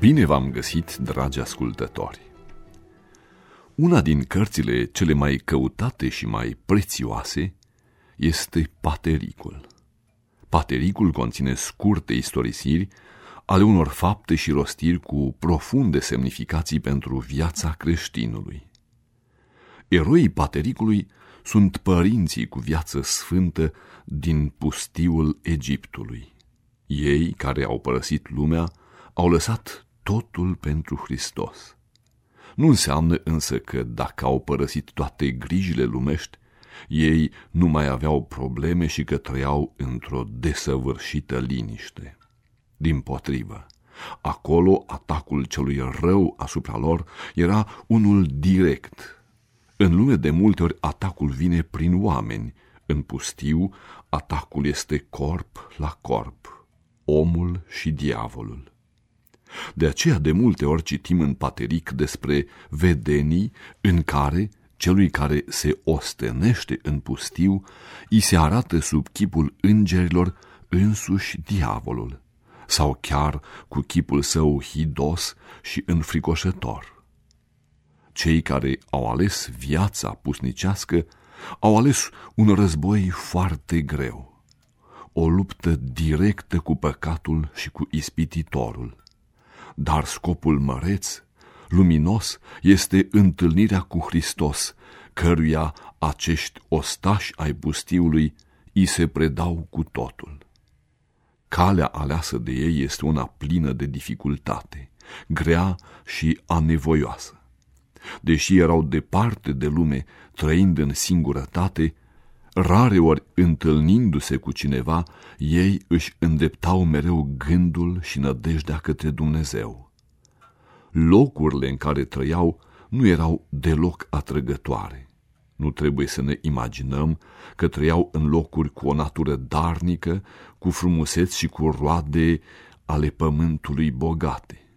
Bine v-am găsit, dragi ascultători! Una din cărțile cele mai căutate și mai prețioase este Patericul. Patericul conține scurte istorisiri ale unor fapte și rostiri cu profunde semnificații pentru viața creștinului. Eroii Patericului sunt părinții cu viață sfântă din pustiul Egiptului. Ei, care au părăsit lumea, au lăsat totul pentru Hristos. Nu înseamnă însă că dacă au părăsit toate grijile lumești, ei nu mai aveau probleme și că trăiau într-o desăvârșită liniște. Din potrivă, acolo atacul celui rău asupra lor era unul direct. În lume de multe ori atacul vine prin oameni, în pustiu atacul este corp la corp, omul și diavolul. De aceea de multe ori citim în pateric despre vedenii în care celui care se ostenește în pustiu, îi se arată sub chipul îngerilor însuși diavolul, sau chiar cu chipul său hidos și înfricoșător. Cei care au ales viața pusnicească au ales un război foarte greu, o luptă directă cu păcatul și cu ispititorul dar scopul măreț, luminos, este întâlnirea cu Hristos, căruia acești ostași ai pustiului îi se predau cu totul. Calea aleasă de ei este una plină de dificultate, grea și anevoioasă. Deși erau departe de lume, trăind în singurătate, rare ori întâlnindu-se cu cineva, ei își îndreptau mereu gândul și nădejdea către Dumnezeu. Locurile în care trăiau nu erau deloc atrăgătoare. Nu trebuie să ne imaginăm că trăiau în locuri cu o natură darnică, cu frumuseți și cu roade ale pământului bogate.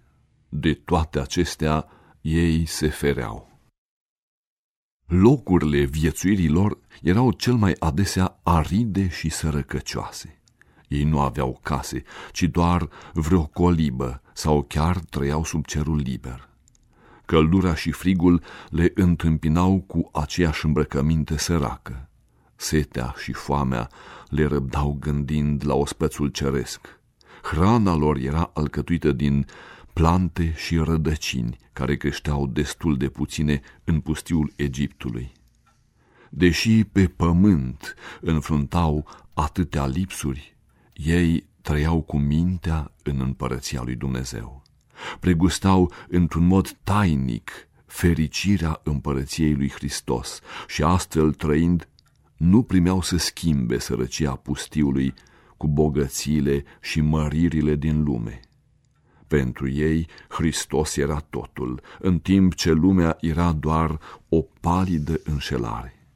De toate acestea ei se fereau. Locurile viețuirii lor erau cel mai adesea aride și sărăcăcioase. Ei nu aveau case, ci doar vreo colibă sau chiar trăiau sub cerul liber. Căldura și frigul le întâmpinau cu aceeași îmbrăcăminte săracă. Setea și foamea le răbdau gândind la ospățul ceresc. Hrana lor era alcătuită din plante și rădăcini care creșteau destul de puține în pustiul Egiptului. Deși pe pământ înfruntau atâtea lipsuri, ei trăiau cu mintea în împărăția lui Dumnezeu. Pregustau într-un mod tainic fericirea împărăției lui Hristos și astfel trăind, nu primeau să schimbe sărăcia pustiului cu bogățiile și măririle din lume. Pentru ei, Hristos era totul, în timp ce lumea era doar o palidă înșelare.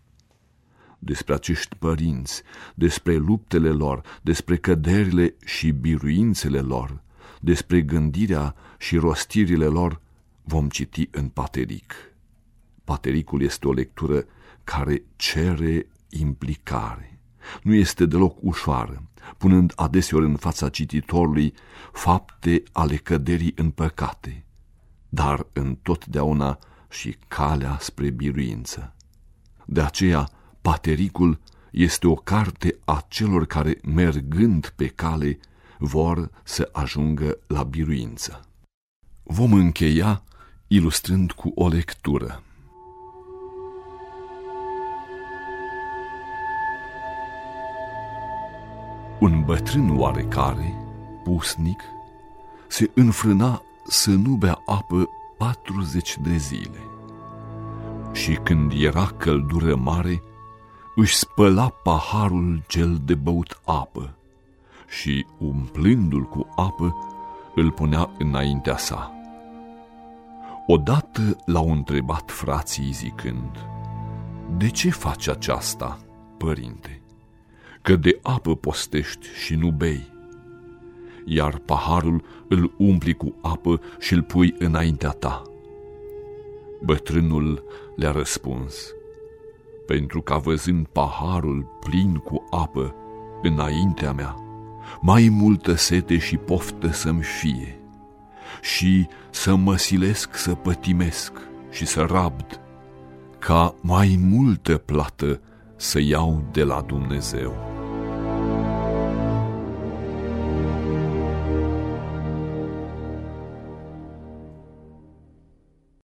Despre acești părinți, despre luptele lor, despre căderile și biruințele lor, despre gândirea și rostirile lor, vom citi în Pateric. Patericul este o lectură care cere implicare. Nu este deloc ușoară, punând adeseori în fața cititorului fapte ale căderii în păcate, dar întotdeauna și calea spre biruință. De aceea, Patericul este o carte a celor care, mergând pe cale, vor să ajungă la biruință. Vom încheia ilustrând cu o lectură. Un bătrân oarecare, pusnic, se înfrâna să nu bea apă 40 de zile. Și când era căldură mare, își spăla paharul cel de băut apă și, umplându-l cu apă, îl punea înaintea sa. Odată l-au întrebat frații zicând, De ce faci aceasta, părinte?" Că de apă postești și nu bei, iar paharul îl umpli cu apă și îl pui înaintea ta. Bătrânul le-a răspuns, pentru ca văzând paharul plin cu apă înaintea mea, mai multă sete și poftă să-mi fie, și să mă silesc să pătimesc și să rabd, ca mai multă plată să iau de la Dumnezeu.